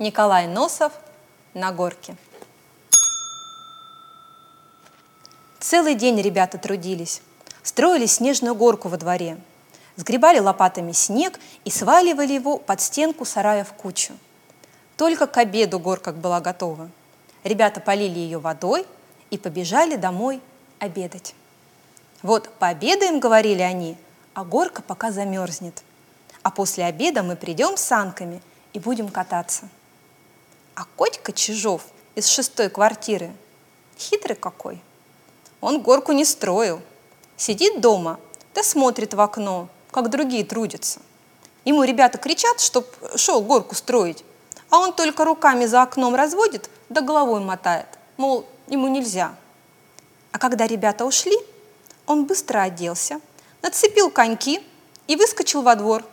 Николай Носов на горке. Целый день ребята трудились. Строили снежную горку во дворе. Сгребали лопатами снег и сваливали его под стенку сарая в кучу. Только к обеду горка была готова. Ребята полили ее водой и побежали домой обедать. Вот пообедаем, говорили они, а горка пока замерзнет. А после обеда мы придем с санками и будем кататься. А Котька Чижов из шестой квартиры хитрый какой. Он горку не строил. Сидит дома, да смотрит в окно, как другие трудятся. Ему ребята кричат, чтоб шел горку строить, а он только руками за окном разводит, да головой мотает, мол, ему нельзя. А когда ребята ушли, он быстро оделся, нацепил коньки и выскочил во двор.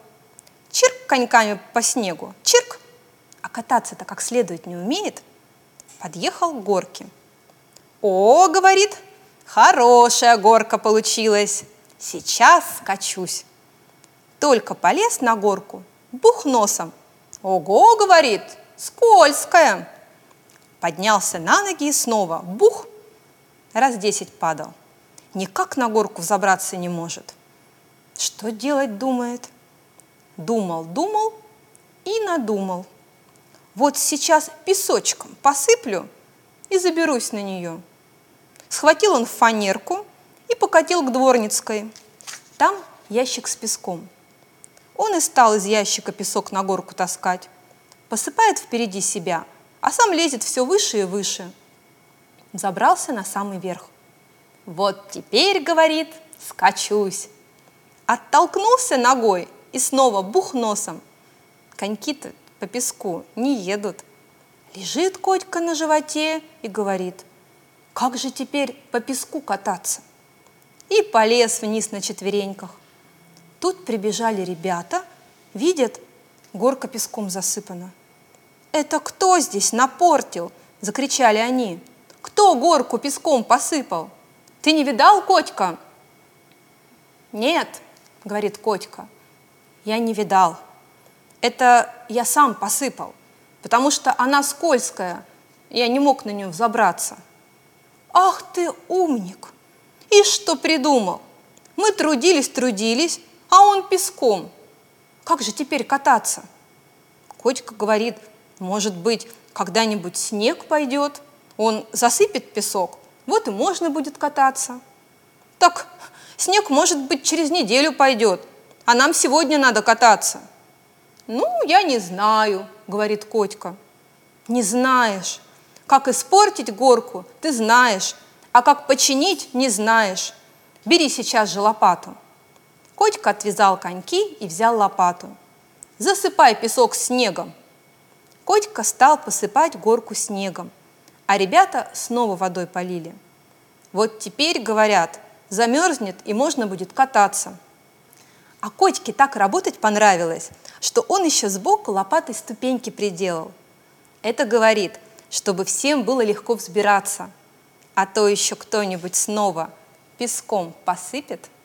Чирк коньками по снегу, чирк, кататься-то как следует не умеет, подъехал к горке. «О, — говорит, — хорошая горка получилась, сейчас скачусь». Только полез на горку, бух носом. «Ого, — говорит, — скользкая!» Поднялся на ноги и снова бух, раз десять падал. Никак на горку взобраться не может. Что делать, думает? Думал, думал и надумал – вот сейчас песочком посыплю и заберусь на нее. Схватил он фанерку и покатил к дворницкой. Там ящик с песком. Он и стал из ящика песок на горку таскать. Посыпает впереди себя, а сам лезет все выше и выше. Забрался на самый верх. Вот теперь, говорит, скачусь. Оттолкнулся ногой и снова бух носом. Коньки-то по песку не едут. Лежит котика на животе и говорит, как же теперь по песку кататься? И полез вниз на четвереньках. Тут прибежали ребята, видят, горка песком засыпана. «Это кто здесь напортил?» – закричали они. «Кто горку песком посыпал? Ты не видал, Котька?» «Нет», – говорит Котька, – «я не видал» это я сам посыпал, потому что она скользкая, я не мог на нее взобраться. Ах ты умник! И что придумал? Мы трудились, трудились, а он песком. Как же теперь кататься? Котика говорит, может быть, когда-нибудь снег пойдет, он засыпет песок, вот и можно будет кататься. Так снег, может быть, через неделю пойдет, а нам сегодня надо кататься. «Ну, я не знаю», — говорит Котька. «Не знаешь. Как испортить горку, ты знаешь, а как починить, не знаешь. Бери сейчас же лопату». Котька отвязал коньки и взял лопату. «Засыпай песок снегом». Котька стал посыпать горку снегом, а ребята снова водой полили. Вот теперь, говорят, замерзнет и можно будет кататься. А Котьке так работать понравилось, что он еще сбоку лопатой ступеньки приделал. Это говорит, чтобы всем было легко взбираться, а то еще кто-нибудь снова песком посыпет –